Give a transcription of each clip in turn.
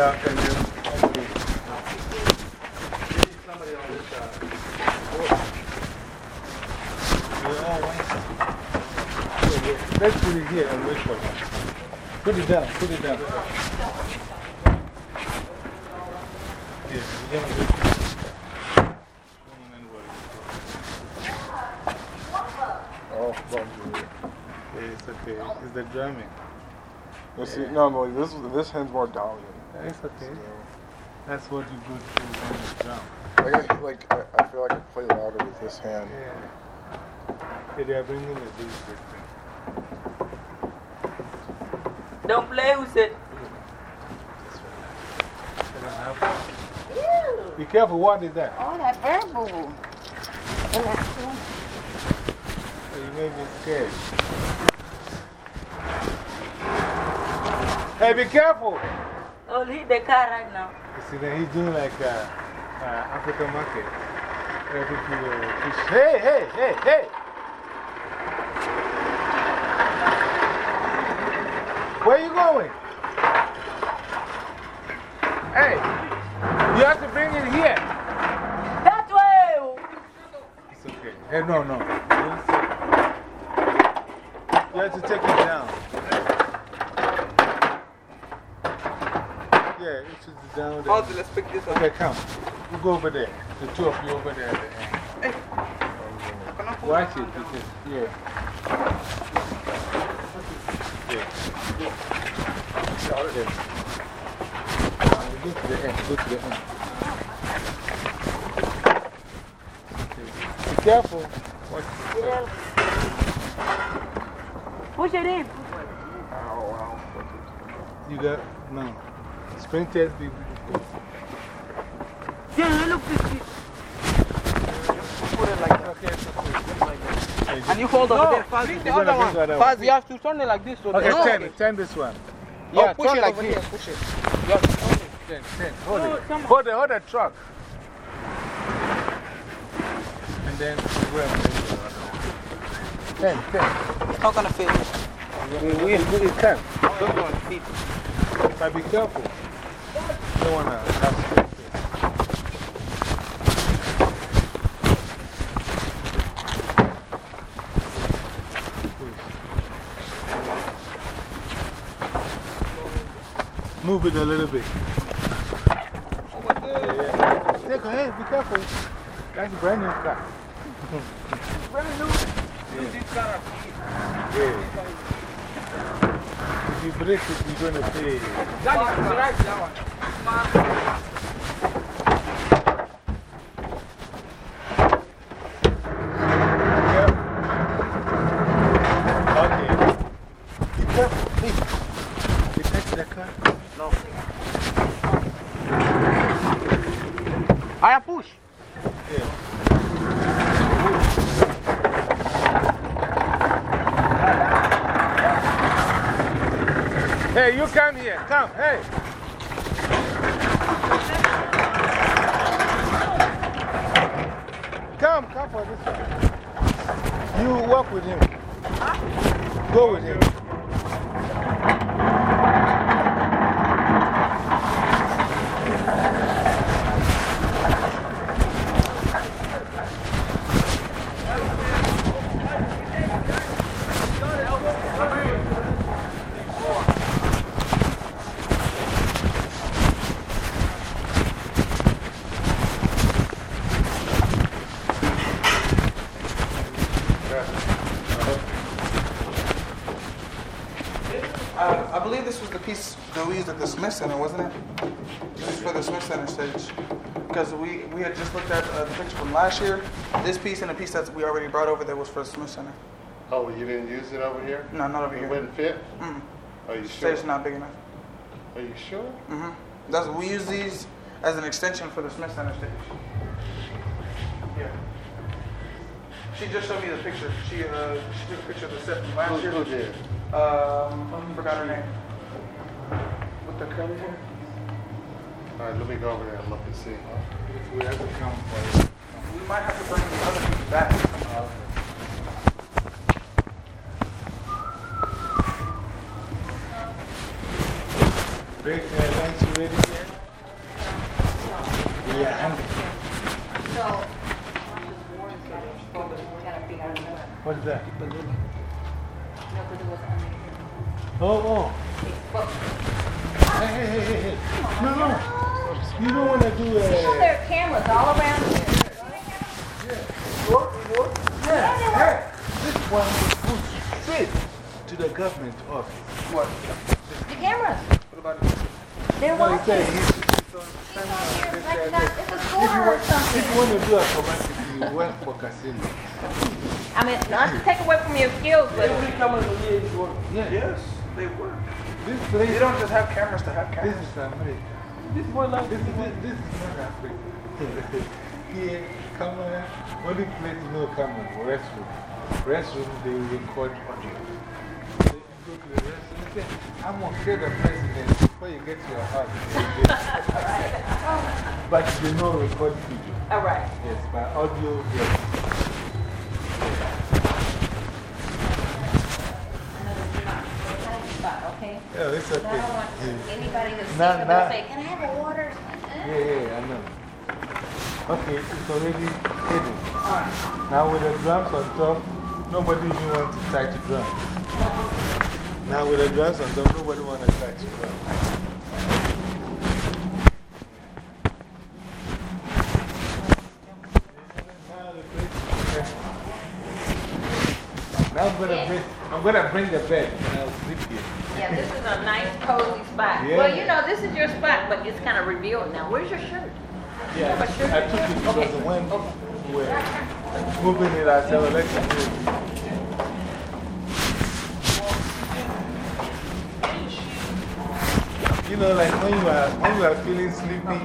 We're all white. Let's put it here and wait for him. Put it down, put it down. Yeah, gonna wait. Oh, fuck you. It's okay. It's the drumming. You see, no, no, this, this hand's more dominant. Yeah, It's okay. That's what you go through when you drum. Like, I, like, I, I feel like I play louder with this hand. Yeah. Yeah, they are bringing the big thing. Don't play with it. Be careful, what is that? Oh, that bird boo boo. And that's cool. You may be scared. Hey, be careful! Oh, leave the car right now. You see, that he's doing like uh, uh, African market. Every kilo fish. Hey, hey, hey, hey! Where are you going? Hey, you have to bring it here. That way! It's okay. Hey, no, no. You have to take it down. Yeah, it should be down there. Ozzy, let's pick this up. Okay, come. You go over there. The two of you over there at the end. Watch it because, yeah. Yeah. Yeah. Go to the end. Go to the end. Okay. Be careful. Watch it. Yeah. Push it in. You got, no. Be Yeah, look this. Put it like that. Okay. Just like that. And you hold over No, there, The the other other one. one. You have to turn it like this. So Okay, turn it. Turn this one. Yeah, Oh, push it like this. here, push it. Yeah. Turn, turn. Hold Oh, it. Hold the, hold the truck. And then, where am I? Ten, ten. It's not gonna fit. We, we, we, ten. Those ones fit. But be careful. You don't want to have space. Move it a little bit. Yeah, yeah. Take a hey, be careful. That's a brand new car. Brand new. This car. Yeah. If you break it, you're going to pay. That is right, that one. Hey, you come here. Smith Center, wasn't it? This is for the Smith Center stage. Because we, we had just looked at uh, the picture from last year. This piece and the piece that we already brought over there was for the Smith Center. Oh, you didn't use it over here? No, not over It here. wouldn't fit? Mm. Are you sure? Stage's not big enough. Are you sure? hmm That's, we use these as an extension for the Smith Center stage. Yeah. She just showed me the picture. She, uh, she took a picture of the set from last Who, year. who did? Um, I forgot her name here? All right, let me go over there and look and see. If we have to come for. We might have to bring the other people back. Uh, Rick, uh, ready. Yeah. So, what is that? Oh, oh. Hey, hey, hey, hey, hey. No, no. You don't want to do uh, a. There are cameras all around here. Yeah, hey, this one goes straight to the government office. What? The cameras. What about it? They're No, he watching. said he's, He's on here like that. It's a if, score you or want, if you want to do automatic, you work for casino. I mean, not to take away from your skills, but Yeah. Yes, they work. This They place, don't just have cameras to have cameras. this cameras. is America. This, is this, this, this is not Africa. Here, camera, only place no camera, restroom. Restroom, they record audio. So you go to the restroom say, I'm going to kill the president before you get to your house. but they don't record video. all right. Yes, by audio, yes. Okay. Yeah, I don't want anybody to see Nah, and say, Can I have a water? Yeah, yeah, I know. Okay, it's already hidden. Now with the drums on top, nobody even wants to touch the drum. Now with the drums on top, nobody wants to touch the drum. Now the place Now I'm gonna bring, I'm gonna bring the bed and I'll sleep here. Yeah, this is a nice, cozy spot. Yeah. Well, you know, this is your spot, but it's kind of revealed now. Where's your shirt? Yeah, But shirt I took it because Okay. when were moving it, well, let's do it. You know, like when you are, when you are feeling sleepy,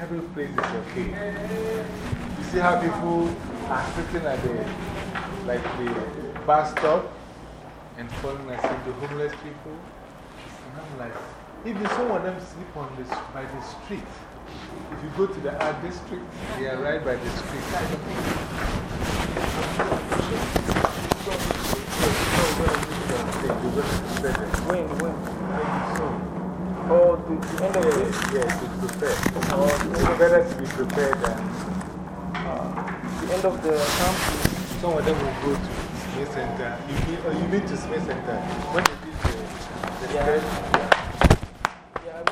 every place is okay. You see how people are sitting at the, like the bus stop and falling asleep, the homeless people. And I'm like, even some of them sleep on the, s- by the street. If you go to the art district, they are right by the street. When, when? Oh, the, the end of it. Yes, to prepare. It's better to be prepared than uh, The end of the camp. some of them will go to Smith Center. You mean, or you mean to Smith Center. When you did the, the Yeah. yeah.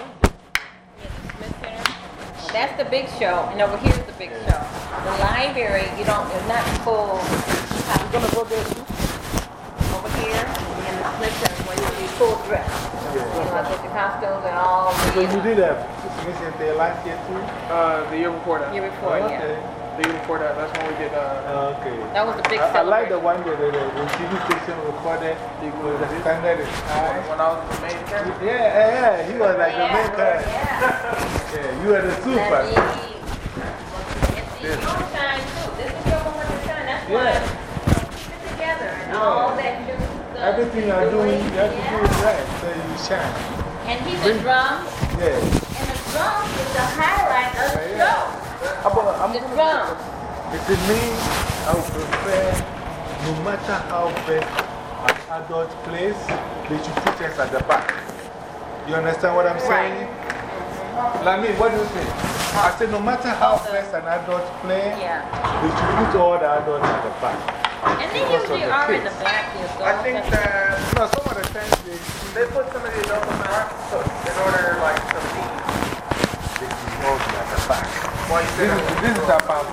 Smith Center. That's the big show, and over here's the big show. The library, you don't, it's not full. I'm gonna go there too. Over here, in the Smith Center, where you be full dress. You know, I get the costumes and all So you did a Smith Center last year too? Uh, the year before that. year before, yeah. Okay. The year before that. That's when we did. Uh, Okay. That was the big I, I like the one that the, the TV station recorded. With the standard is high. when I was the main character. Yeah, yeah, yeah. He was like the main Yeah, character. yeah. Yeah, you were the super. And the moonshine too. This is your moment to shine. That's why Yeah. keep it together and Yeah. all that you Everything you're doing, you have to do it right so you shine. And he's the drums, Yeah. and the drums is the highlight of the show. I'm gonna, I'm The gonna. It's me, I would prefer, no matter how big an adult plays, they should put us at the back. You understand what I'm saying? Lami, what do you think? I said, no matter how best an adult plays, Yeah. they should put all the adults at the back. And they usually the are in the back. So I think that You know, some of the times they, they put some of the adults in the front so in order, like, to see. they should all be at the back. This is, this is about,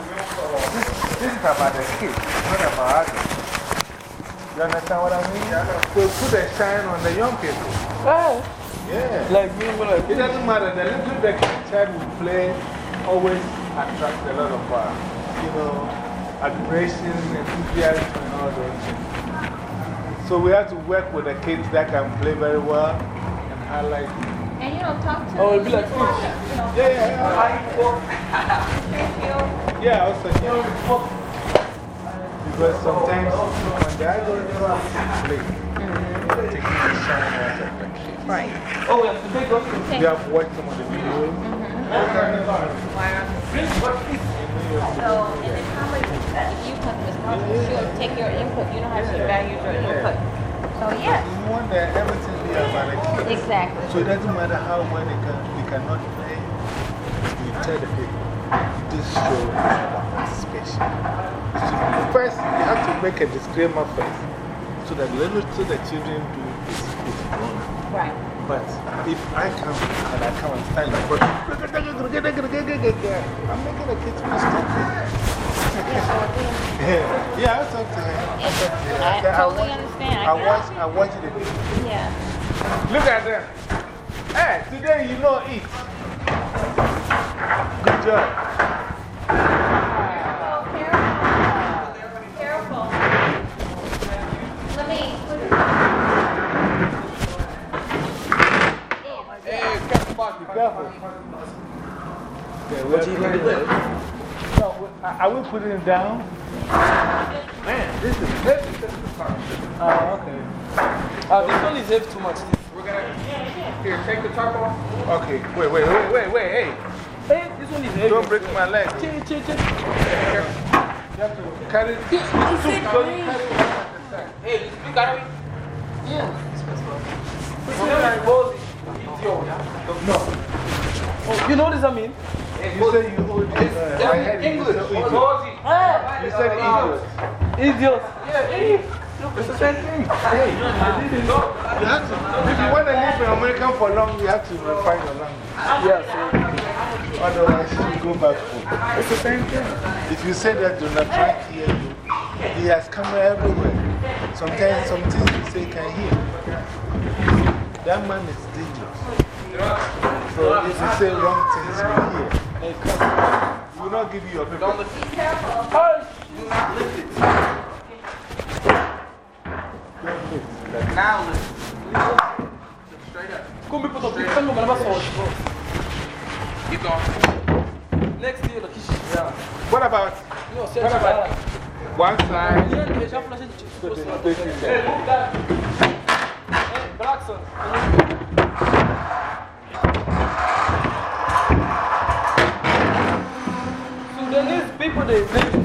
this, this is about the kids, not about. You understand what I mean? So put a shine on the young people. Oh. Yeah. Like, know, like, It doesn't matter. The little the child will play always attracts a lot of, you know, admiration, enthusiasm, and all those things. So we have to work with the kids that can play very well and highlight. And you know, talk to Oh, it'd be like you know, Yeah, yeah, yeah. feel Yeah, also, yeah. Because sometimes when the adults play, they're taking the shine out of. Right. oh, yeah, the big one. You have watched some of the videos. Mm-hmm. So, and then how much if you come to this house, she'll take your input. You know how she values your input. So, yes. You want that everything idea about the. Exactly. So it doesn't matter how well they, can, they cannot play, you tell the people, this show is about participation. So first, you have to make a disclaimer first, so that little so the children do is, is wrong. Right. But if I come and I come and stand I'm making the kids mistake. Yeah, Yeah, I talk to her. I talk to her. I say, totally watch- understand. I I watch, you. I watch the video. Yeah. Look at them. Hey, today you know eat. Good job. Careful. Careful. Let me Hey, careful, Bob. Be careful. What you going to do? No, are are we putting it down? Man, this is heavy. Oh, okay. Uh, this one is heavy too much. We're gonna. Here, take the top off. Okay, wait, wait, wait, wait, wait, hey. Hey, this one is heavy. Don't break my leg. You have to carry it. Hey, you got it? Yeah. No, Oh, you know what I mean? you said you hold it. Uh, English. idiot. Hey. You said idiot. Idiot. Yeah, hey. It's the same thing. Hey, to, if you want to live in America for long, you have to refine your language. Yeah, Otherwise, you go back home. It's the same thing. If you say that Donald Trump hear you, he has camera everywhere. Sometimes some things you say you can hear. That man is dangerous. So if you say wrong things, you hear. It comes. He will not give you your paper. Don't lift it. Do not lift it. Don't lift. Like, Now lift it. Straight up. Come here, put the picture. Come on, Keep going. Next year, look. Yeah. What about No, what about one side? Hey, So the space is there. move that. Hey, black son. Sudanese people, they live in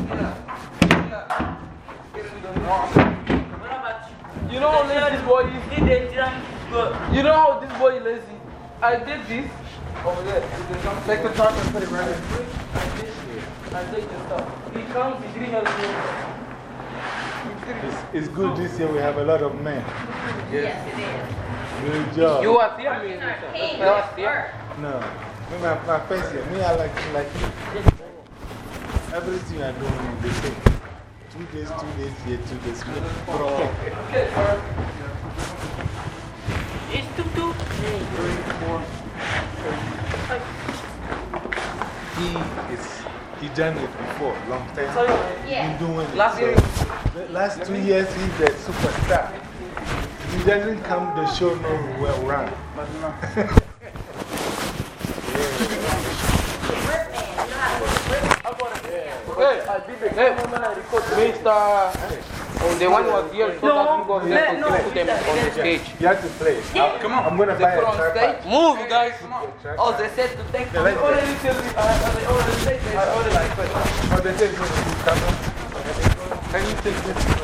You know how lazy this boy is? You know how this boy is lazy? I did this over there. Take the truck and put it right here. I did this. I take the stuff. He comes, he didn't help me. It's, it's good this year we have a lot of men. Yes, it is. Good job. You are here? me. Hey, That's there. No. Me, my, my first year, me, I like, like everything I do in the same. Two days, two days here, two days here. Bro. Okay, sir. It's tuk tuk. He is, he done it before, long time. So, Yeah. Been doing it. Last so year- the last two years, he's the superstar. He doesn't come, the show no well run. Hey, hey, Mr. Oh, the one was here, so that you there to put them on the stage. You have to play. I, Come on. I'm going to buy a. Move, you guys. Oh, they said to take They already me, I already like it. Oh, they going to be camera. Can you take this?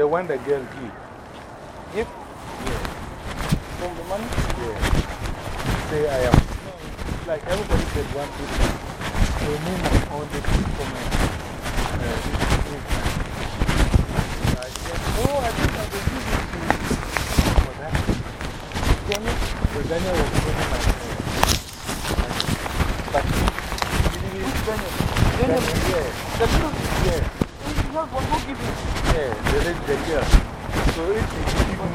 The, one the girl give. If from the money, Yeah. Say I am. No, like everybody said one, two, three. So name on the key for me. Uh, I said, oh, I think I will give it to you for that. Daniel? So Daniel was putting my uh, But Daniel, Daniel, yeah. the little, Yeah. you have one who give you. Yeah, the lady, the girl. So if you give me.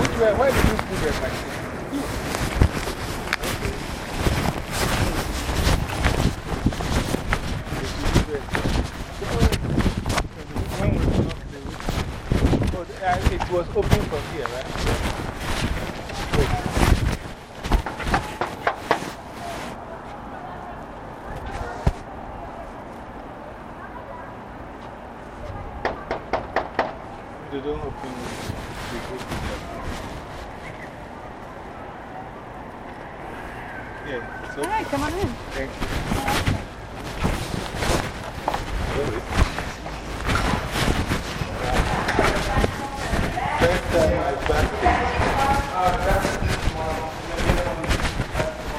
Which way, why did you put the machine? It was open from here, right? They don't open the gate. Yeah, so All right, come on in. thank you. First time I backstage.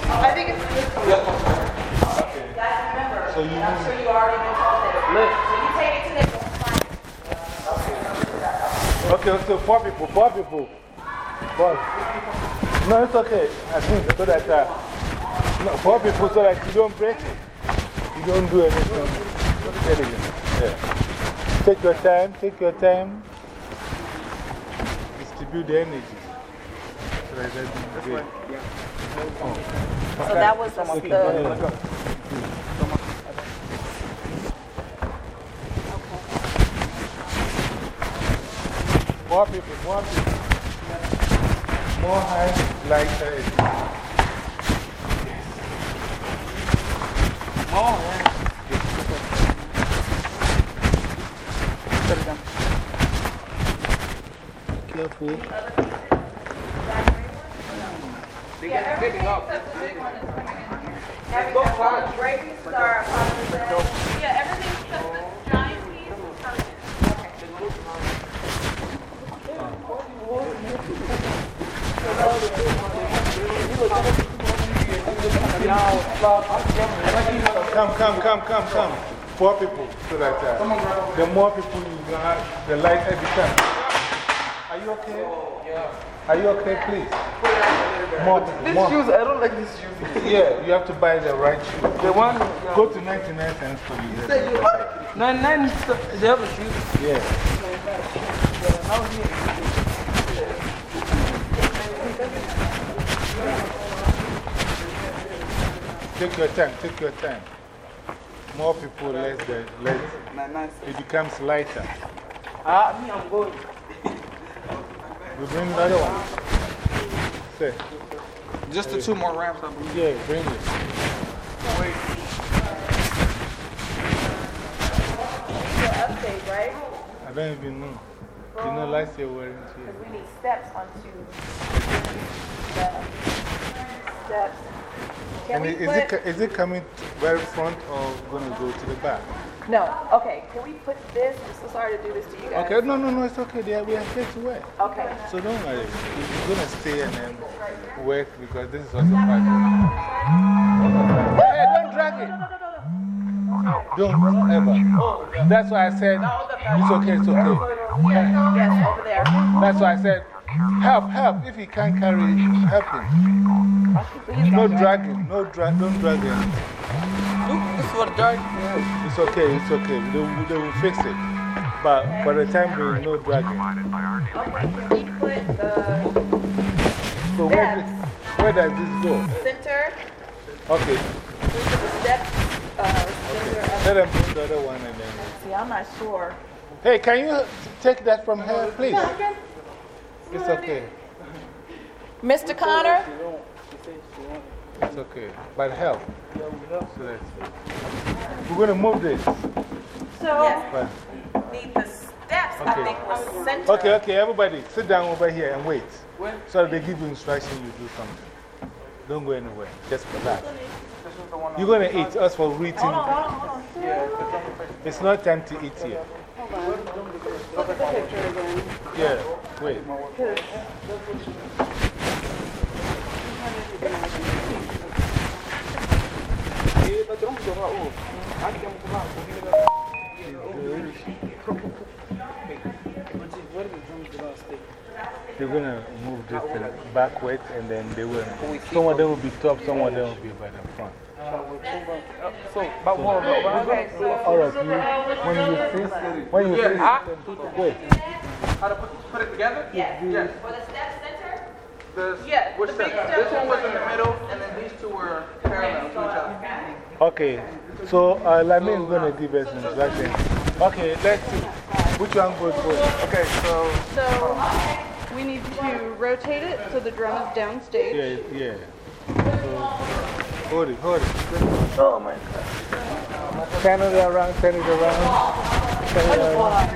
I think it's this one. Okay. Guys, remember, So you I'm move- sure you already been told that. So you take it to the. Okay, so four people, four people. Four. No, it's okay. I think so that uh, no, four people so that you don't break it. You don't do anything. There you go. Yeah. Take your time, take your time. Distribute the energy. So that that's great. So that was the, the More people, more people. More high, lighter. Oh, yeah. Put it down. Careful. Yeah, everything except the big one is coming in here. Everything, the gray pieces are probably, yeah, everything except the giant piece is coming in. Okay. Come, come, come, come, come. Four people so that uh, the more people you have, the lighter it becomes. Are you okay? Yeah. Are you okay, please? More people. These more. shoes, I don't like these shoes. Yeah, you have to buy the right shoe. The one, Go to 99 cents for you. nine, nine, they have the shoes. Yeah. Take your time, take your time. More people, less, the, less Nine, nine. it becomes lighter. Ah, me, I'm going. We bring another one. Say, Just the two more ramps, I believe. yeah, bring it. update, right? I don't even know. You know, last year we weren't here. We need steps onto the And is it, put, it coming very front or going to go to the back? no, okay, can we put this, I'm so sorry to do this to you guys. Okay, no, no, no, it's okay. They are, we are here to work. Okay. So don't worry. We're going to stay and then work because this is also part of it. Hey, don't drag it. Don't ever. That's why I said it's okay, it's okay. Yes, over there. That's why I said help, help. If he can't carry it, help him. No dragging, no drag, don't drag him. Look, this is what the dark. It's okay, it's okay. They, will- they will fix it. But by the time there is no dragging. Okay, can we put the So where, does- where does this go? center, Okay, we put the steps, uh, center of, let them put the other one and then. see, I'm not sure. Hey, can you take that from her, please? It's okay. Mr. Connor? It's okay. But help. So we're going to move this. So, But, need the steps, I Okay. think, was center. okay, okay, everybody, sit down over here and wait. So they give you instruction, you do something. Don't go anywhere. Just relax. You're going to eat us for the effect. It's not time to eat yet. Yeah, wait. They're gonna move this backwards and then they will. Some of them will be top, some of them will be by the front. So, about Okay, so All of you, when you face, when you face, wait. how to put, put it together? Yes. Yes. For the step center? This, Yeah, which the step? step This one was in the middle, and then these two were parallel to each other. Okay, so uh, Lamin is gonna give us instructions. Okay, let's see. Which one goes first? Okay, so So we need to rotate it so the drum is downstage. Yeah, yeah. So, hold it, hold it. Oh my god. Turn it around, turn it around. Turn it around.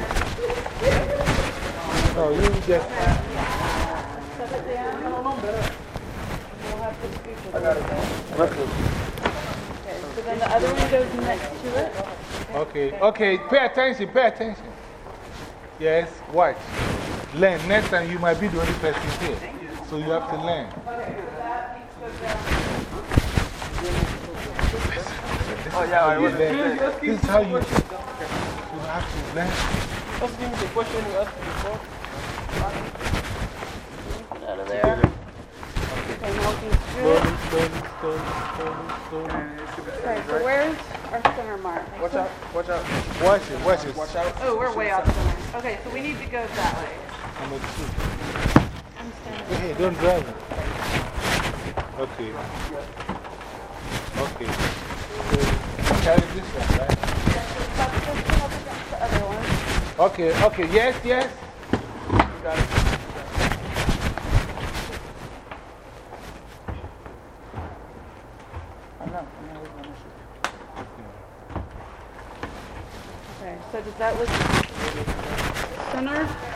No, you just. Set it down. We'll have to scoop it a little bit. Okay, so then the other one goes next to it. Okay, okay, pay attention, pay attention. Yes, watch. Learn. Next time you might be the only person here. So you have to learn. Oh, yeah, I You was learn. This is how you, you have to learn. Just give me the question you asked before. Out of there. Okay, now we Slowly, slowly, slowly, slowly, slowly. Okay, so where's our center mark? Watch out, watch out, Watch it, watch it. watch out. Oh, we're way off center. Okay, so we need to go that way. Number two. I'm standing. Hey, don't drive it. Okay. Okay. So, carry this one, right? Okay, okay, yes, yes. Okay, so does that look centered?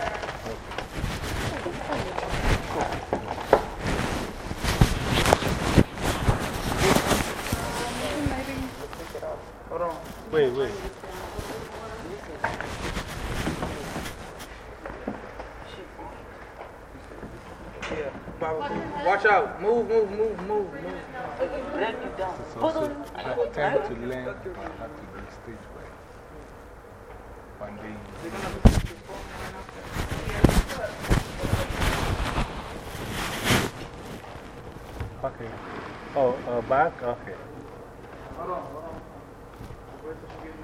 Wait, wait. Yeah, probably. Watch out. Move, move, move, move, move. It's also a time to learn about how to do stage work. One day Okay. Oh, uh, back? Okay. Yeah. Yeah. Okay. If they didn't want to block it, right?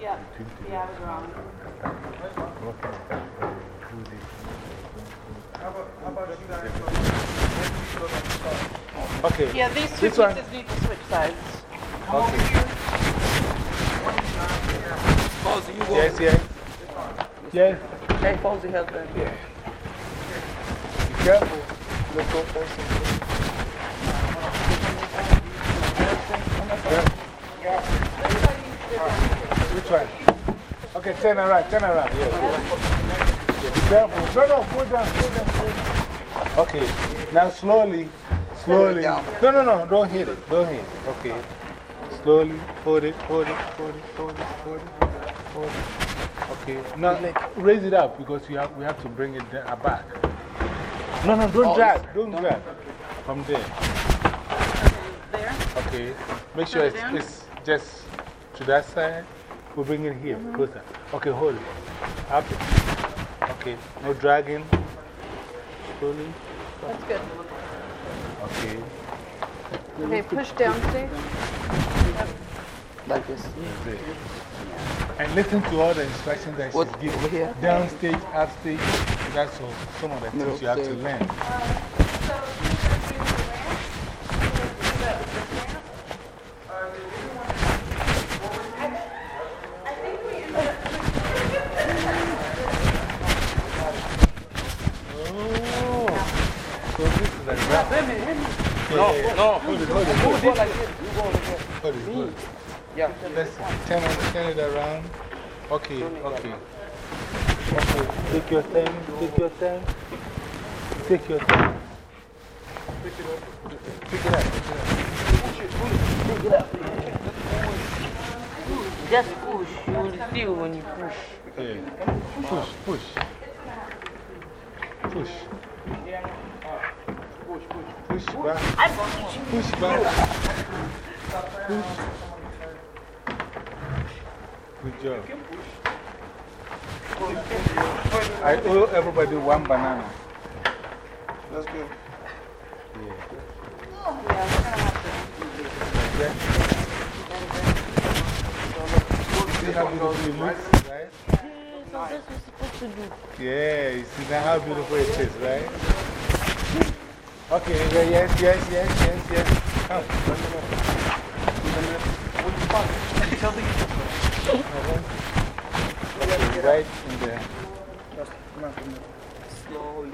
Yeah. Yeah, I was wrong. Blocking it, do this. How about, how about you guys? Okay. Yeah, these two This one. pieces need to switch sides. Okay. Posey, you go. Yes, yes. Yes. Hey, Posey, help back here. Be careful. Let's go first. Which one? Okay, turn around, turn around. Yes, yes. Yeah, be careful. No, no, go down, go down, go down. Okay, now slowly, slowly. No, no, no, don't hit it, don't hit it. Okay. Slowly, hold it, hold it, hold it, hold it, hold it, hold it. Okay, now raise it up because we have, we have to bring it down, back. No, no, don't drag, don't drag. From there. There. Okay, make sure it it's, it's just to that side. We'll bring it here, Mm-hmm. closer. Okay, hold it. Up. Okay, no dragging. Slowly. That's good. Okay. Okay, push downstage. Like this. There. And listen to all the instructions that What, she's over giving. here? Downstage, upstage. That's all, some of the things you have to Middle learn. Oh, so this is like that. No, no, hold it, hold it, hold it. Hold it, hold it. Yeah. Let's turn it, turn it around. Okay, okay. Okay, take your time, take your time. Take your time. Pick it up. Pick it up. Pick it up. Just push. You will feel when you push. Hey, push, push. Push. Push back. Push back. Push. Good job. I owe everybody one banana. That's good. See how beautiful it looks, right? So that's what you're supposed to do. Yeah, you see now how beautiful it is, right? Okay, yeah, yes, yes, yes, yes, yes. Come. Tell the Right in there. Just come on, come on. Slowly.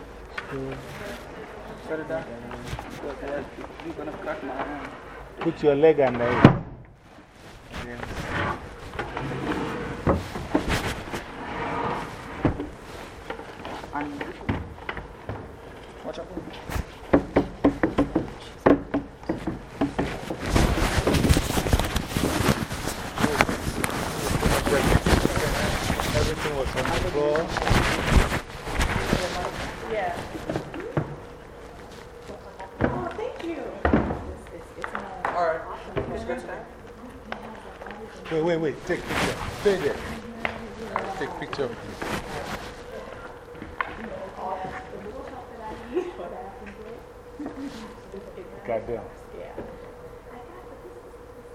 Set it down. You're going to my hand. Put your leg under it. Yes. Watch out. Everything was on the floor. Yeah. All right. It's good today. Wait, wait, wait. Take picture. Stay there. Take picture of me. Goddamn.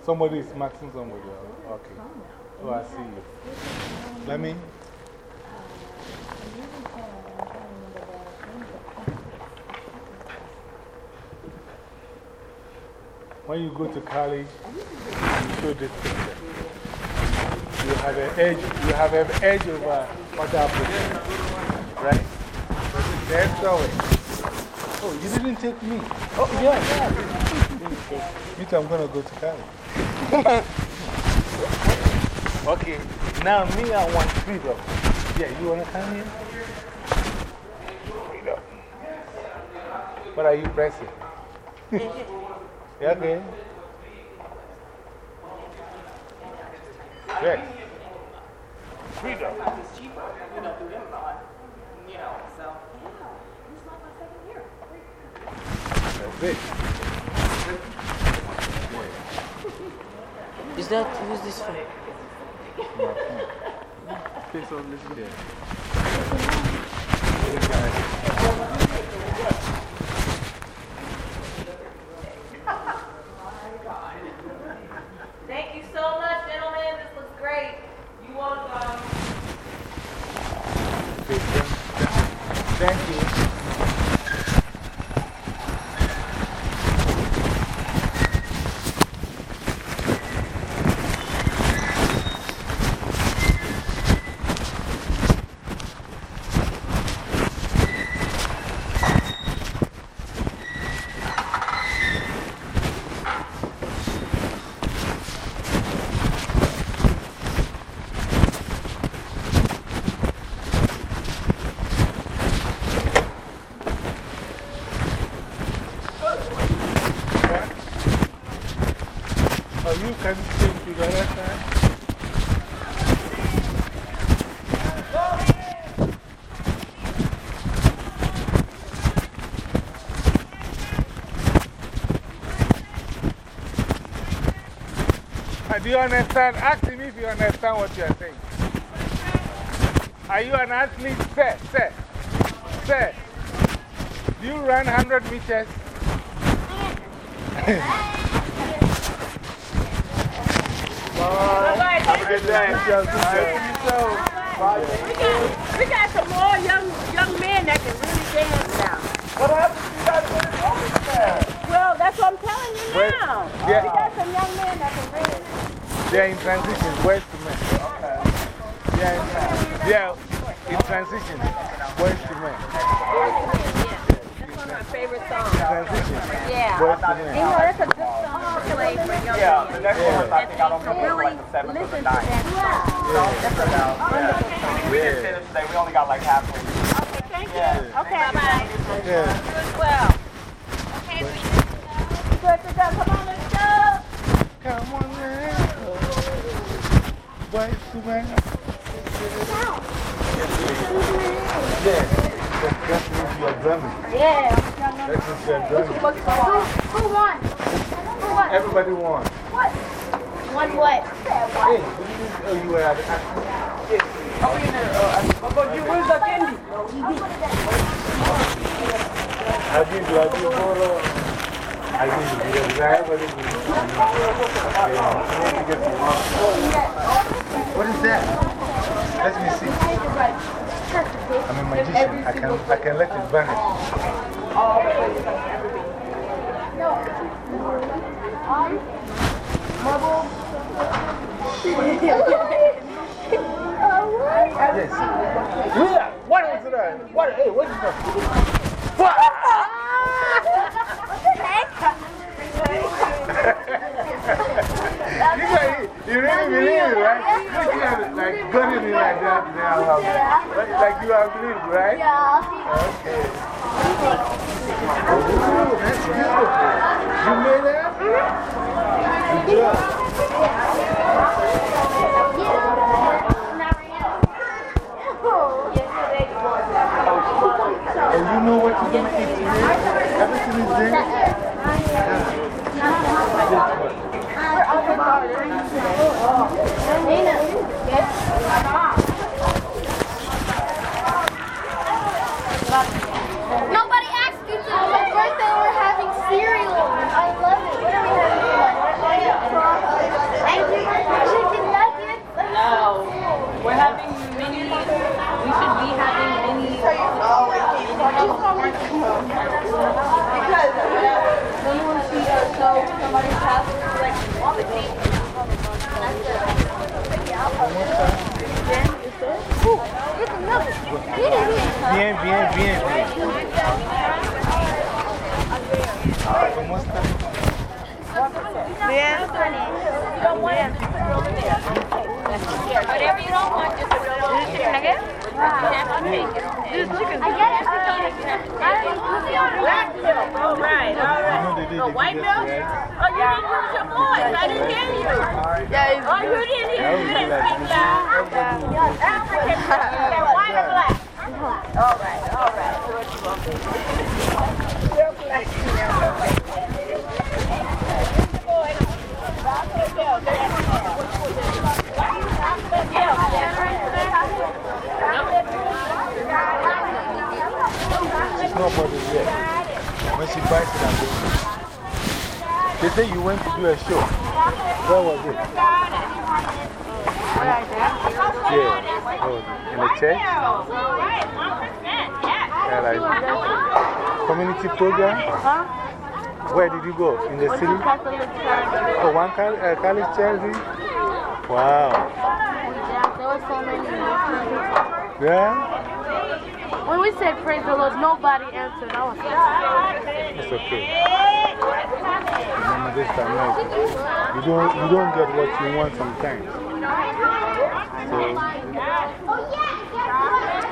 Somebody is marking somebody. oh, Okay. Oh, I see you. Let me. When you go to college, you show this picture. You have an edge, you have an edge over other applicants. Right? Extra way. Oh, you didn't take me. Oh, yeah, yeah. Me too, I'm going to go to college. okay, now me, I want freedom. Yeah, you want to come here? Freedom. What are you pressing? Yeah, okay. Yes. Freedom. It's cheaper, you know, through Amazon, you know, so. That's it. Is that, who's this for? Okay, so let's go. Thank you so much, gentlemen. This looks great. You want, um, Okay, thank- Thank you. Oh, you can change to the other side? Uh, Do you understand? Ask him if you understand what you are saying. Are you an athlete? Sir, sir, sir. Do you run 100 meters? We got some more young young men that can really dance now. What happened to you guys when it's over there? Well, that's what I'm telling you now. yeah. We got some young men that can really. They're in transition, boys to men. Okay. They're in, they're in transition, boys to men. That's one of my favorite songs. Transition, Yeah. boys to You men. know, that's a good song. way for young Yeah, the next one, I think I don't know, like the seventh or the ninth. Yeah. We today, we only got like. Yeah. Okay, bye. Yeah. As well. Okay. Come on. Come on, man. Boy, Superman. Yeah, that, that means you are drumming. Yeah. That means you drumming. Who won? Who won? Everybody won. What? Won what? Hey, did you, oh, you were at the I did, I did follow. I did, because I have a little What is that? Let me see. I'm a magician. I can, I can let it vanish. Yes. What is that? What? What is that? You, you really believe it, right? At it, like gunning it like that. Now, like, you have right? Yeah. Okay. Ooh, that's beautiful. You made that? You know what you're going to eat today asked you to. My birthday, we're having cereal. I love it. What are we having? Chicken nuggets. No. We're having mini, we should be having mini. Because don't you want to see uh, show somebody's house like on the cake? Ooh, look at milk. Get it here. Bien, bien, bien, bien. ¿Cómo está? Whatever you don't want, just throw it in there. Sample cake. I get it. I don't put it on black milk. All right, all You know they did the white milk? Oh, you didn't use your voice. I didn't hear you. Oh, you didn't hear I you. didn't speak loud. Okay, white or black? All right, all right. What you want do? Yet. When she going They say you went to do a show. Where was it? Yeah. It? In the church? Yeah, like community program? Where did you go? In the city? Oh, one Cali- uh, college charity? Wow. There were so many Yeah? When we said praise the Lord, nobody answered. I was It's okay. Remember this time, you don't, you don't get what you want sometimes.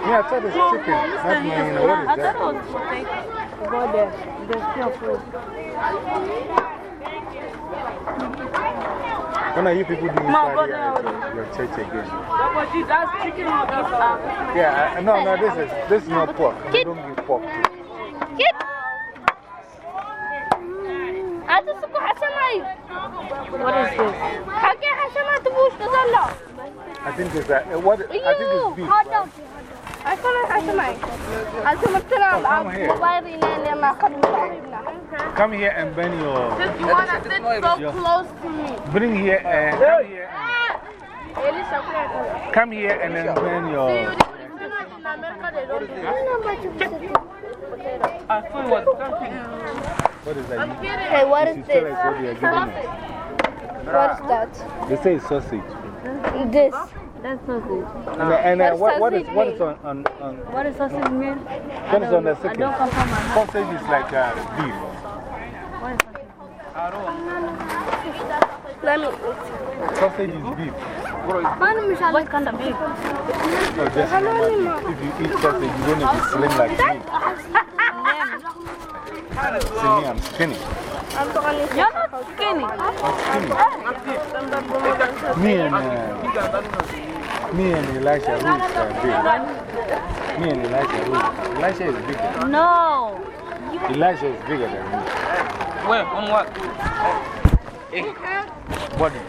Yeah, I thought it's chicken. That's my, you know, what is I that? thought it was steak. Go there. There's still food. When are you people doing Mom, go Friday there at your church again? Oh, That's chicken or beef? Yeah, I, no, no, this is, this is not pork. We don't give pork. Get. I just took Hassanai. What is this? How can Hassanai to push the Allah? I think it's, uh, what, I think it's beef. hot right? dog. Hassanai, Hassanai. Hassanai, Come here. I'm Come here and bend your, You want to sit so close to me. bring here and, come here and, come here and then bend your, what is that? You- Hey, what you is should tell this? Us what they are giving us. What is that? They say it's sausage. This. That's sausage. And, and uh, What what, does what, is, sausage what is on, on, on, What does sausage mean? what is on the I second? don't confirm my Sausage is like uh, beef. What is sausage? Let me. Sausage is beef. What kind of beef? No, just if you eat sausage, you're going to be slim like me. See me, I'm skinny. You're not skinny. I'm skinny. Me and, uh, me and Elisha Root are big. Me and Elisha Root. Elisha is bigger. No. Elisha is bigger than me. Where? On what? Body.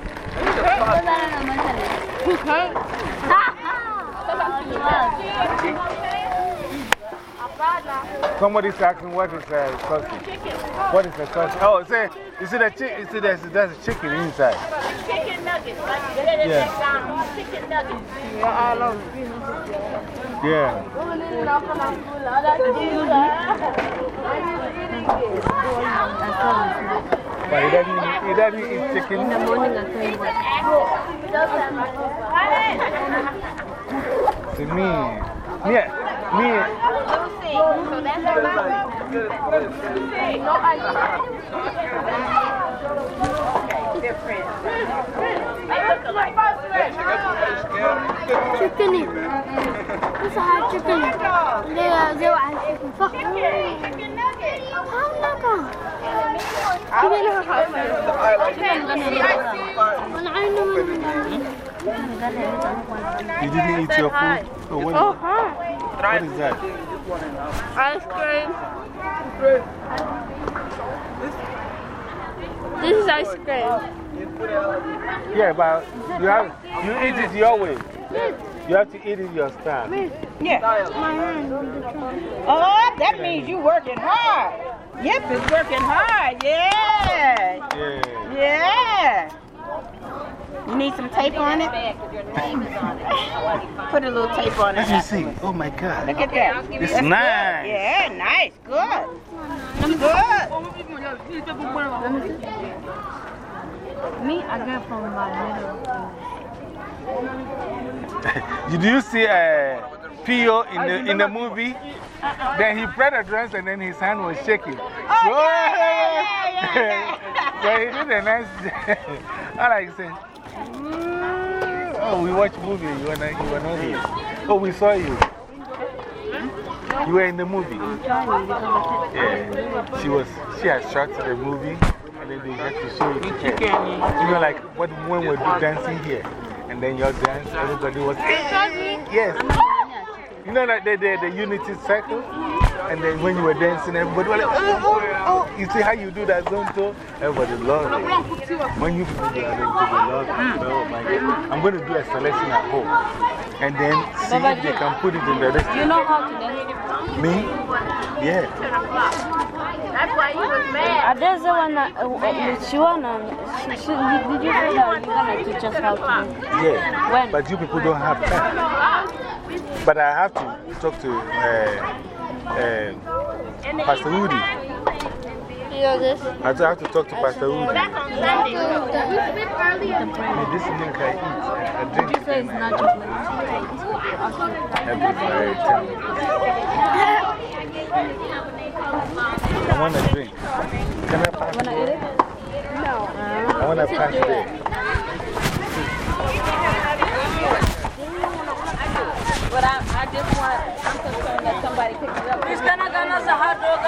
Somebody's asking what is a sausage. What is oh, a sausage? Oh, say, you see the chick, you see there's, there's a chicken inside. Chicken nuggets. Like, Yeah. chicken nuggets. Yeah. But he doesn't, he doesn't eat chicken. In the morning, I tell you what. To me, me, me, Lucy. So that's her mama? No, I Different. They look alike. chicken. This is hot chicken. They are they are chicken. Fuck. Chicken nuggets. How naka? When I know you didn't eat your food? So what, Oh, is, huh. what is that? Ice cream. This is ice cream. Yeah, but you, have, you eat it your way. You have to eat it your style. Yeah. Oh, that means you're working hard. Yep, it's working hard. Yeah. Yeah. Yeah. You need some tape on it? Put a little tape on Let it. me see. Oh my God. Look at that. It's That's good. nice. Yeah, nice. Good. Good. Me, I get from my middle. Did you see uh, Pio in the, in the movie? Then he pressed the drums and then his hand was shaking. Oh, so, yeah, yeah, yeah, so he did a nice. I like say, "Mm, Oh, we watched movie. You were, not, you were not here. Oh, we saw you. You were in the movie. Yeah. She was, she had shot the movie and then they had to show it. You know, like what, when we do dancing here and then your dance, everybody was, yes. You know, like the, the, the unity circle? And then when you were dancing, everybody was like, oh, oh, oh. You see how you do that zonto? Everybody loved it. When you people do that, they love it. Oh my God. I'm going to do a selection at home. And then see if they can put it in the rest. You know how to dance? Me? Yeah. That's why he was mad. There's the one that uh, she wanna. She, she, did you say that you're gonna teach us how to dance? Yeah. When? But you people don't have time. But I have to talk to uh, uh, Pastor Woody. You know this? I have to talk to Pastor Woody. That's on Sunday. Hey, this milk I eat, I I drink You say it's not chocolate. every very time. I want a drink. Can I pass Wanna eat it? I want to pass there. But I, I just want, I'm concerned that somebody picks it up. He's gonna get us a hot dog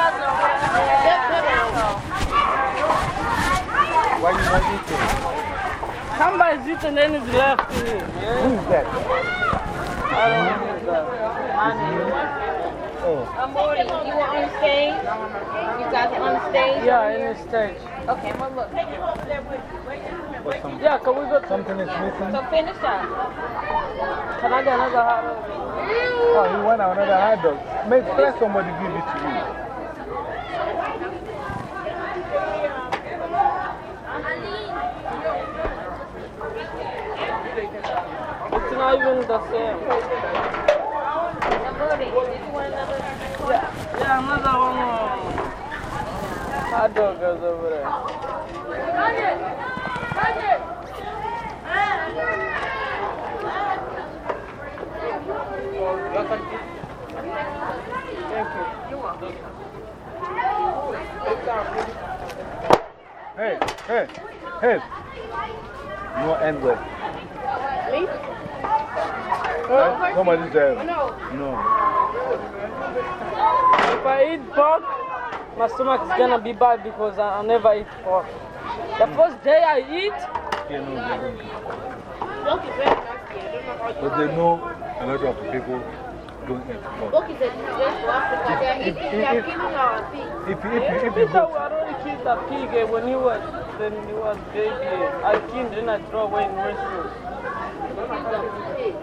Why are you not eating? Somebody's eating and it's left here. Who is that? Oh, Amori, you were on stage? You guys are on the stage? Yeah, in the stage. Okay, well, look. What's some, Yeah, can we go? something is missing? So finish that. Can I get another hot dog? Oh, you want another hot dog? Make, let somebody give it to you. It's not even the same. Amori, did you want another? Yeah, another one more. Hot dog is over there. Hey, hey, hey. No N word. Me? Uh, Somebody said, No. no. If I eat pork, my stomach is gonna be bad because I, I never eat pork. The first day I eat, Yeah, no, they don't. Pork is very nasty. I don't know how But they know a lot of people don't eat pork. Pork is a disease for Africa. They are eating, they are killing our pig. If you, if you, if you Peter go, already killed the pig eh, when he was, when he was baby. I killed, then I throw away in restroom.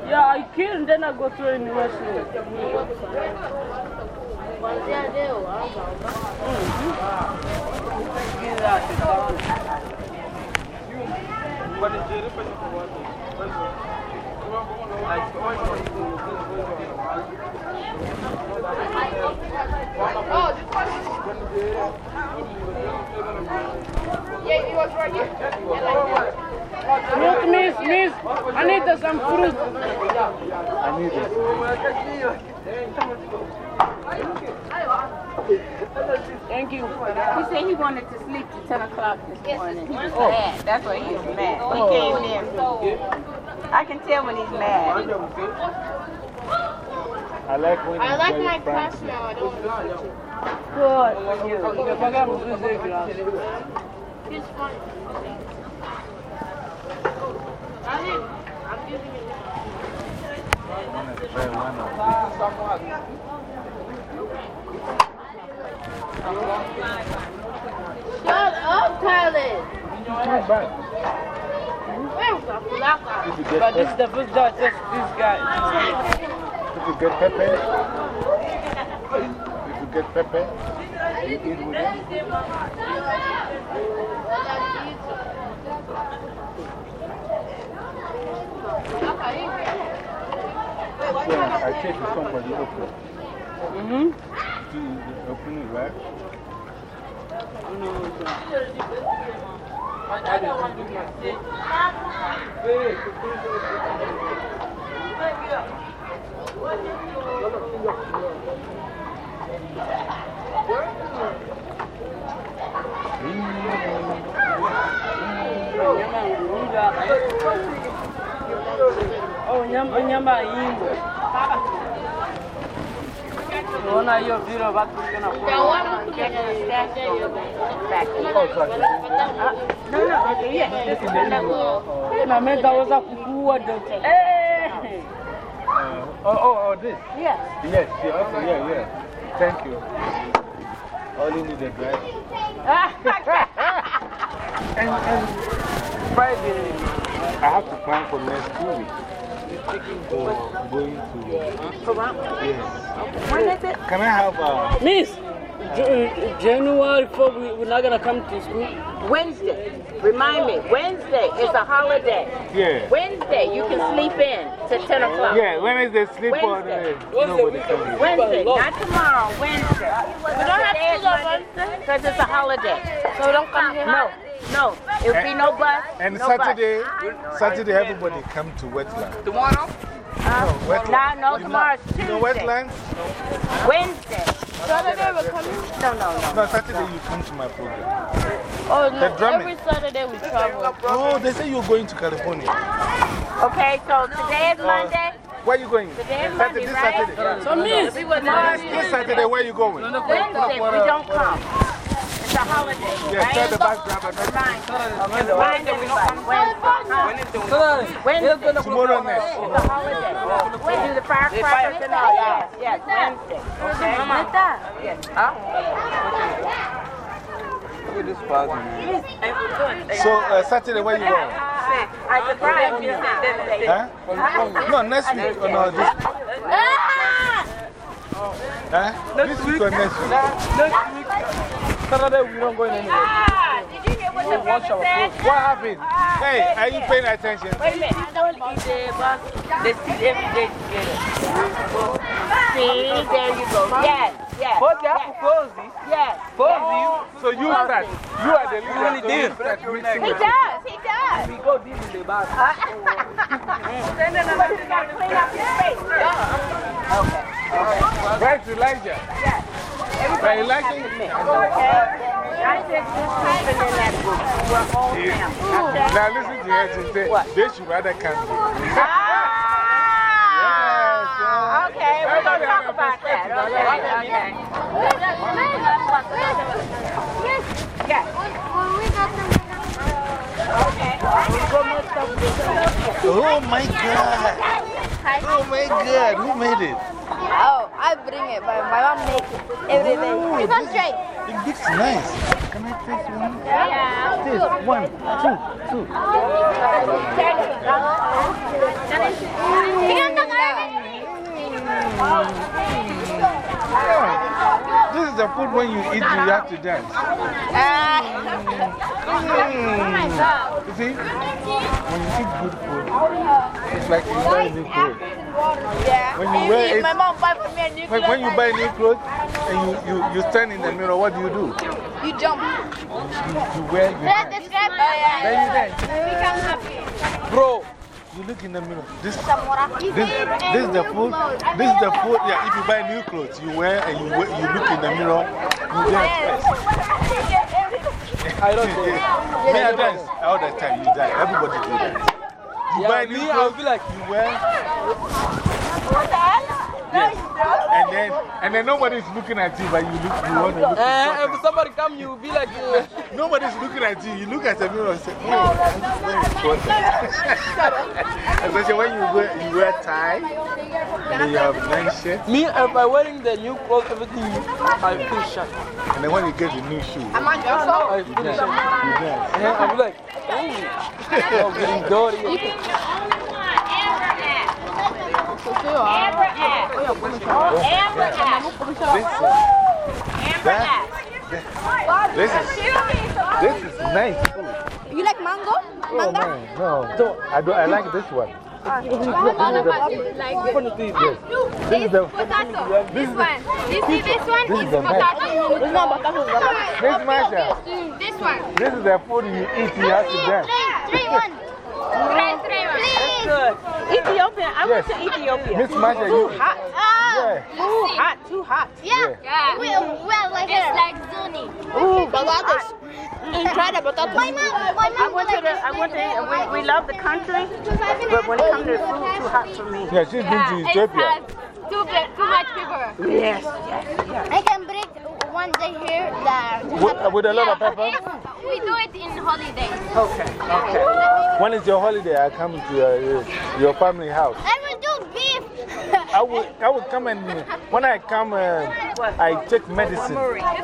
Yeah, I killed, and then I go throw in restroom. Kuanzia leo, hapa. Oh, this one. Yeah, it was right here. Yeah, like that. Milk, miss, miss, I need some fruit. I need it. Thank you. He said he wanted to sleep till 10 o'clock this morning. He was mad. That's why he was mad. He oh. came in. I can tell when he's mad. I like when I like my frank. class now. I don't want to switch Good. it. It's fun. I think I'm using it now. One is very one of Shut up, Tyler. It's not bad. Where's the flower? If you get But this is the first day I test this guy. if you get pepper, if you get pepper, you eat with it. Yeah, I take somebody open. Mm-hmm. You open it, right? Oh, nyama, nyama imbo. Unaona hiyo vile watu wengine na mimi naweza kukua dokta. Eh. Uh, oh, oh, oh, this? Yes. Yes, yeah, okay, yeah, yeah. Thank you. All you need is right? and, and Friday, I have to plan for next two weeks. So, going to. Yes. When is it? Can I have uh, Miss, J- January 4, we, we're not going to come to school. Wednesday. Remind me, Wednesday is a holiday. Yeah. Wednesday, you can sleep in till 10 o'clock. Yeah, when is the sleep on? Wednesday. Uh, nobody can. Wednesday, not tomorrow, Wednesday. We don't have to go on Wednesday. Because it's a holiday. So don't come here. No, no, it'll be no bus. And no bus. Saturday, Saturday, everybody come to wetland. Tomorrow? Uh, no, wetland. No, no, You know- tomorrow's You know wetland? Wednesday. Saturday we're coming? No, no, no. No, Saturday you come to my program. Oh, The no. drumming. Every Saturday we travel. Oh, they say you're going to California. Okay, so today is uh, Monday. Where are you going? Today is Saturday, Monday, this right? Saturday. So, Miss, This Saturday, where are you going? Wednesday, we don't come. It's a holiday, Yeah, right? tell the bus driver. Remind, okay, remind everybody. Wednesday. Wednesday. Tomorrow night. It's a holiday. We do the firecrackers and all, yes, yes, Wednesday. Okay? Yes. Huh? So, uh, Saturday, where you going? I surprised you said Wednesday. Huh? No, next week. Oh, no, this huh? This week or next week? next week, Saturday, we don't go anywhere. Ah, did you hear what the wash our brother said? What happened? Hey, are you paying attention? Wait a minute. I don't eat the bus. They sit every day together. See, there you go. Yes, yes. But they have yes. to close this. Yes. Close this. So you start. You are the leader. really so did. you start mixing He does, he does. We go deep in the bath. Then then but you gotta clean up your space. Okay. Right, Elijah. Yes. Right, Elijah. Okay. I said this group and then that group. We're all family. Now listen to her to say, they should rather come here. Ah, okay, we're going to talk about that. Okay, okay. Yes. Oh my God. Oh my God. Who made it? Oh, I bring it, but my mom makes it every day. Oh, It's not straight. It looks nice. Can I taste one? Yeah. Taste one, two, two. Yeah. This is the food when you eat, you have to dance. Mm. You see, when you eat good food, it's like you buy new clothes. Yeah. When you wear it, my mom buy for me a new when, when you buy new clothes and you, you, you stand in the mirror, what do you do? You jump. You, you wear, you Let's dance. describe it. Then you dance. Become happy. Bro, you look in the mirror. This, this, this is the new food. This is the food. Yeah, if you buy new clothes, you wear and you, wear, you look in the mirror, you dance first. I don't do it. Me, I dance all the time. You dance. Everybody do that. You Yeah, buy me, new I'll clothes, be like, you wear. Yes. And then, and then nobody's looking at you, but you look, you want to look. eh, if somebody come, you'll be like, uh, Nobody's looking at you. You look at the mirror and say, oh, that's very important. Especially when you wear, you wear tie, and then you have nice shirt, me, if I'm wearing the new clothes, everything, I feel shy. and then when you get the new shoe, you Am I also? I feel dance. shy. You dance. I'll be like, oh, I'm getting dirty. This is, this is nice food. You like mango? Oh, man, no. I, do, I like this one. Like Yes. This is the, potato. This one. You see this one? This is the potato. It's not potato. This Marsha, This one. this is the food you eat, you have to dance. Three, three, one. Three, three, one. Please. Ethiopia. I went Yes. to Ethiopia. Miss Marsha, Too you, hot. yeah. Too hot. Too hot. Yeah. yeah. We, well, like it's like Zuni. Ooh, Potatoes. Try the potatoes. My mom, my I went to the, I went to, we, we love the country, but when it comes to food, too hot for me. Yeah, she's been to Ethiopia. Too, bit- too much pepper. Yes, yes, yes. I can bring one day here that. With, with a lot of pepper? We do it in holidays. Okay, okay. When is your holiday? I come to your, your family house. I will do beef. I will, I will come and, when I come, uh, I take medicine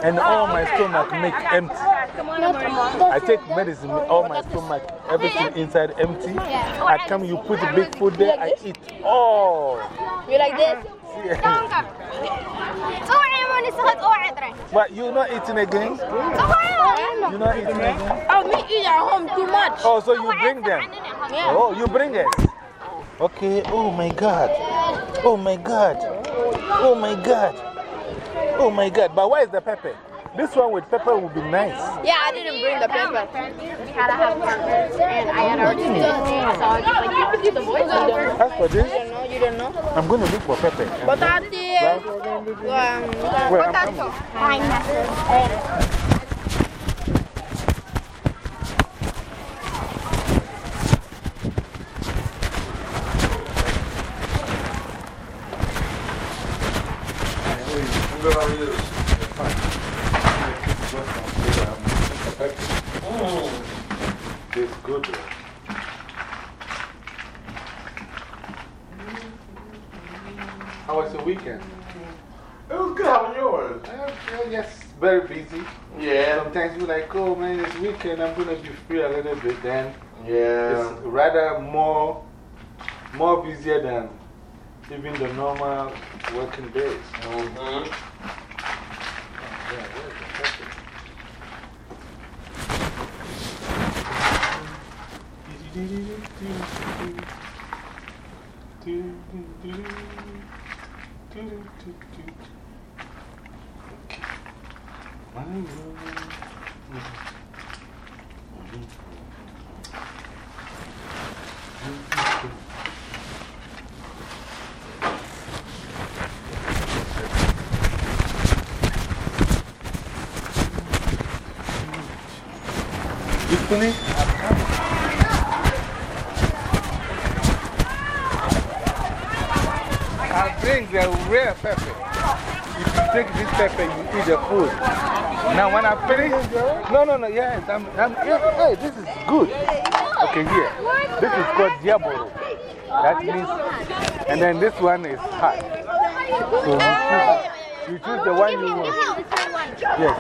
and all my stomach make empty. I take medicine, all my stomach, everything inside empty. I come, you put the big food there, I eat. Oh! You like this? What you're not eating again? You're not eating again? Oh, me eat at home too much. Oh, so you bring them? Oh, you bring it? Okay. Oh, my God. Oh, my God. Oh, my God. Oh, my God. But where is the pepper? This one with pepper would be nice. Yeah, I didn't bring the pepper. We had to have burgers, and I had already done So I was like, you the voice. You don't. As for this, You don't know. You don't know. I'm going to look for pepper. Potato. Um, Where I'm potato. Pineapple. very busy. Yeah. Sometimes we're like, oh man, this weekend I'm going to be free a little bit. Then yeah. it's rather more, more busier than even the normal working days. Mm -hmm. I think they're real perfect. Take this pepper, you eat the food. Now, when I finish, no, no, no, yes, I'm, I'm, yeah, hey, this is good. Okay, here. This is called diabolo. That means, and then this one is hot. So you choose, you choose the one you want. Yes.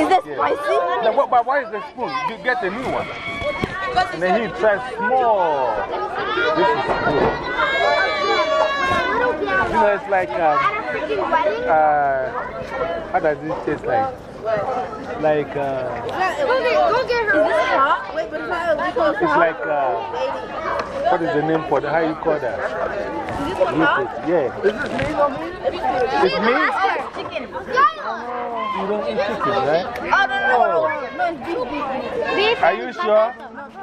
Is that spicy? Now, what, but why is the spoon? You get a new one. And then he tries small. This is good. You know, it's like, uh, uh, how does it taste like? Like, uh, Go get, go get her. Is this hot? Wait, but it's not illegal. it's like, uh, what is the name for that? How you call that? Glucose. Yeah. Is this meat or meat? It's meat? Chicken. You don't eat chicken, right? Oh, no, no, no, no. No, it's beef, beef, beef. Are you sure?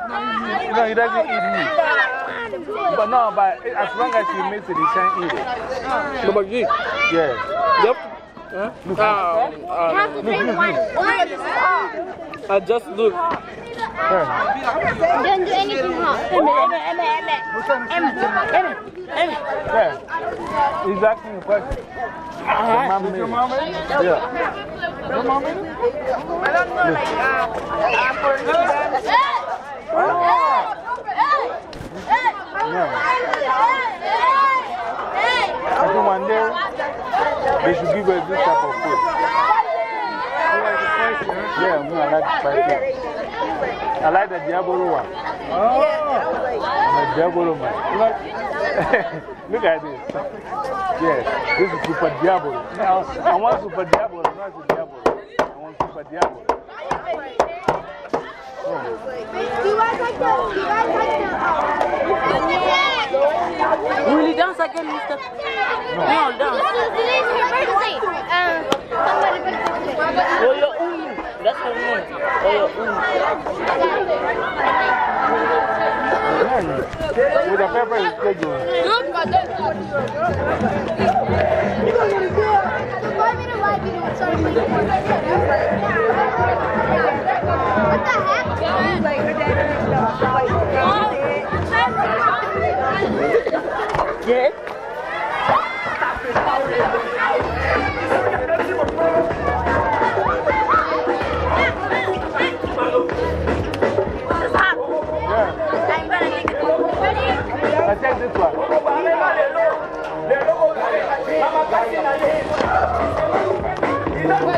No, he doesn't eat meat. But no, but as long as you mix it, he can't eat it. No, but you. Yeah. Yep. Huh? Look, Uh, You uh, have to drink one. Oh my god, this is hot. I just look. yeah. Don't do anything hot. Emma, Emma, Emma, Emma. Emma, Emma, Yeah. He's asking a question. The mom made it. Yeah. I don't know, like, uh, uh, for instance, I think one day they should give us this type of food. Yeah, me, I like the spicy. I like the Diabolo one. I'm a Diabolo man. Look, at this. Yes, this is Super Diabolo. I want Super Diabolo, not Super Diabolo. I want Super Diabolo. Do you guys like the, do you guys like the, Will you dance again, mister? No, dance. Today's her birthday. Um, somebody birthday. Oh, your own. That's her name. Oh, your own. With the pepper, it's good. Five Yeah. I'm Yeah,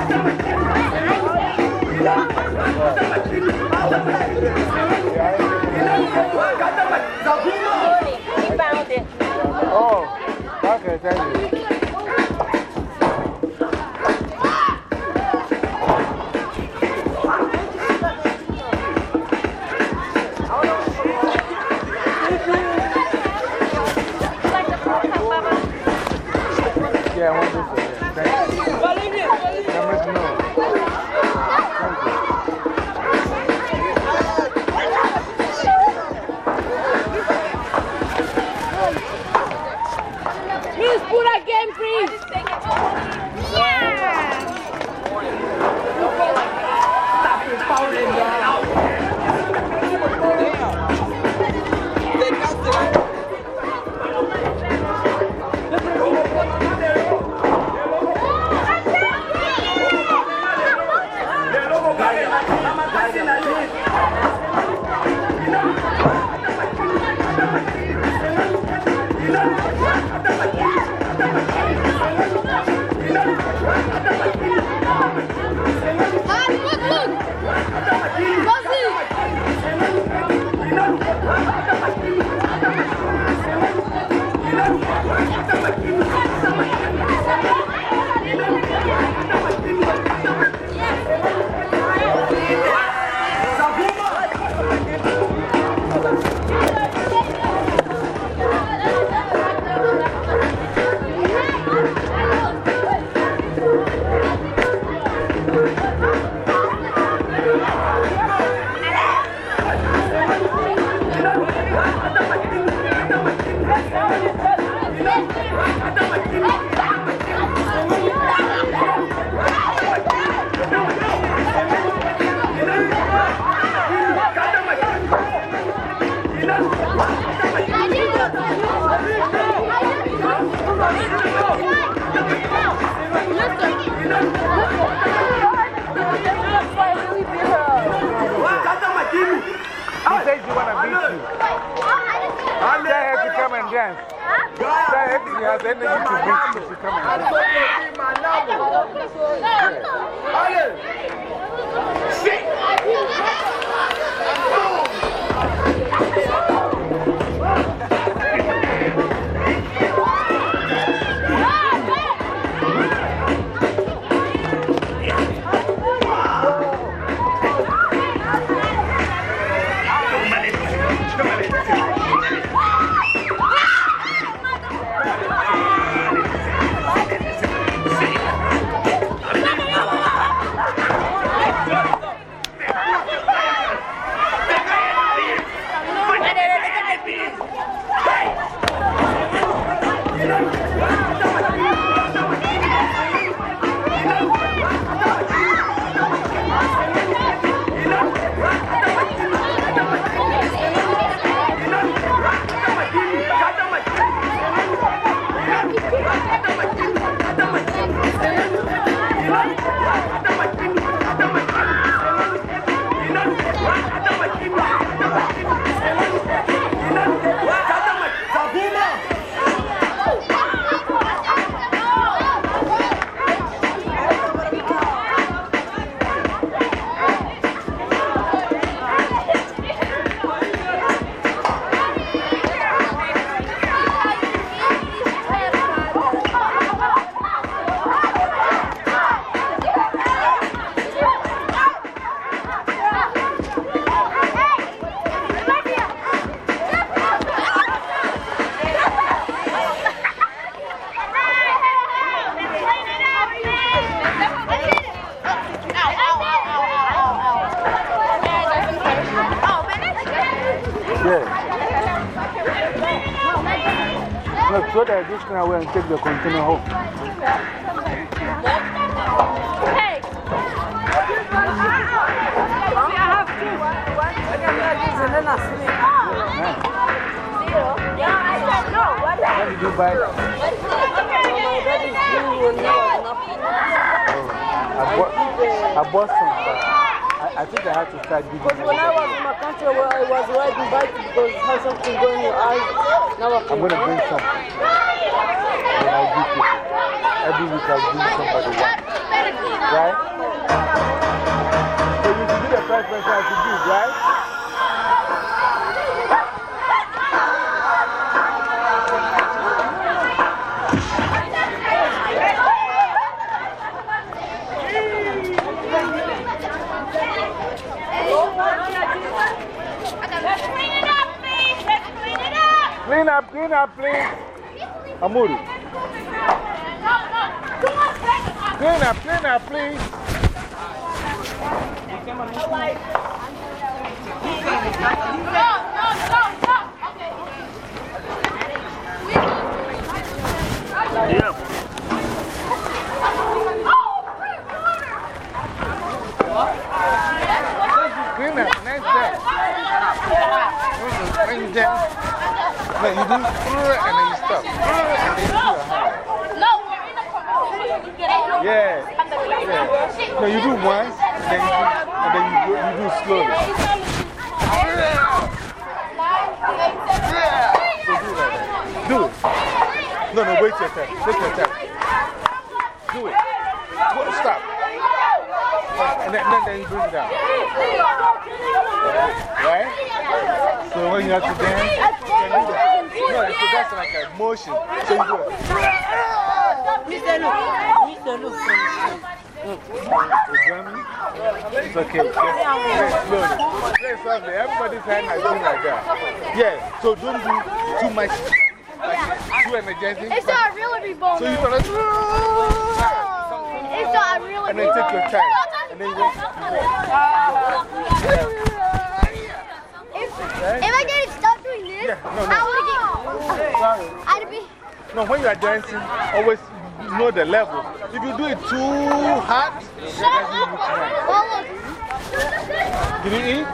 guy in the beef. He found Clean up, clean up, please. Amuri. Clean up, clean up, please. Clean up, nice job. When you dance, no, you do and then you stop. And then you do your hand. Yeah. yeah. No, you do once, then you do, and then you do, you do slowly. So do that. Do it. No, no, wait your turn. Take your time. Do it. Go- Stop. And then, then, then you bring it down. Right? So when you have to dance, you can. No, so that's like a motion. So you do it. It's drumming? It's okay. Just play. Play softly. Everybody's hand has been like that. Yeah, so don't do too much, like too energetic. It's not really be. So you're going to. It's not really And then take your time. And then you go. If I get stuck doing this, Yeah, no, no. I get. Sorry. I'd be. No, when you are dancing, always know the level. If you do it too hard, it doesn't look nice. Well, look. Did you eat?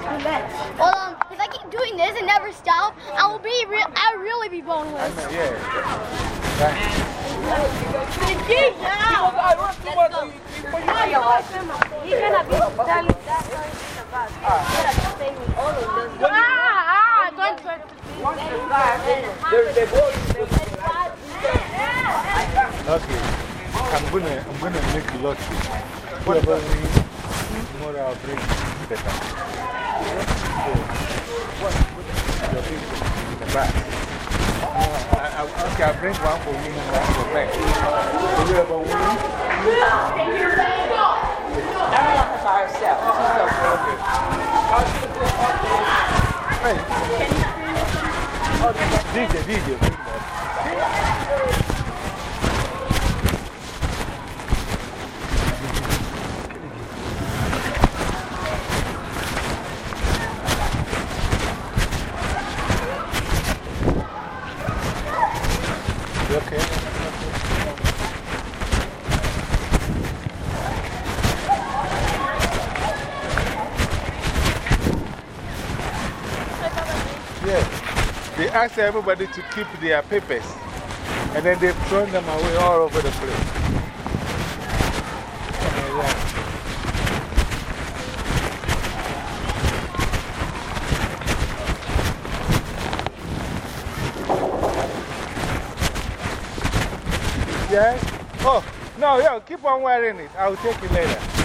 Well, um, if I keep doing this and never stop, I will be real. I'll really be boneless. No, yeah. Right. Don't try Okay. I'm gonna, I'm gonna make lot. Whatever wins, tomorrow I'll bring better. Your people in the back? Okay, I'll bring one for women and one for. So, whoever wins, hey. DJ, DJ. Bring that. You okay? Yeah. They asked everybody to keep their papers. And then they've thrown them away all over the place. Yeah. Yeah? Oh, no, yo, keep on wearing it. I'll take it later.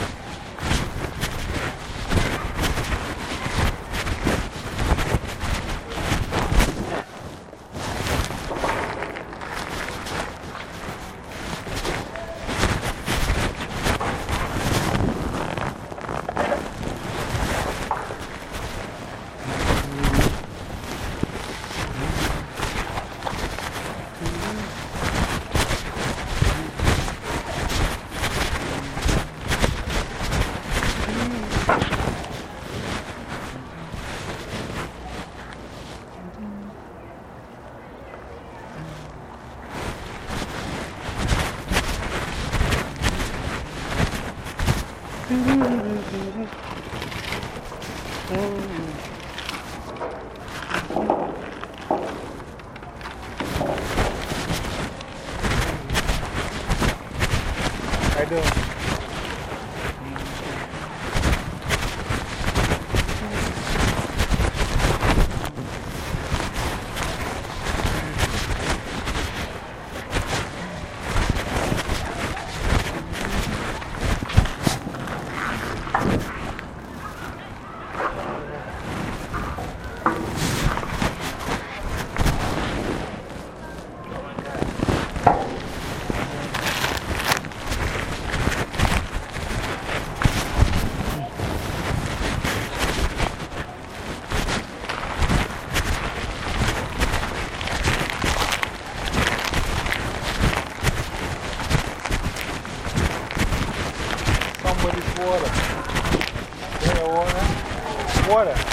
Water.